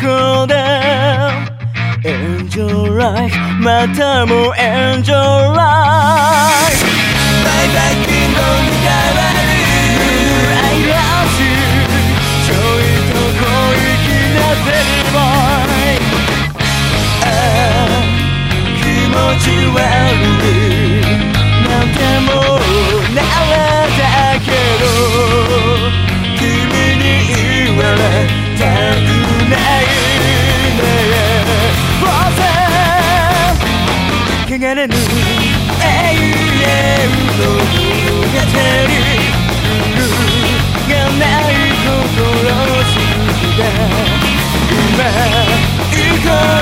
そうだ Enjoy life またも Enjoy life バイバイ君の向かわる I love you ちょい。と小粋なデリボーイああ気持ち悪い。Frozen 汚れぬ。永遠の物語がない心好きだ今行こう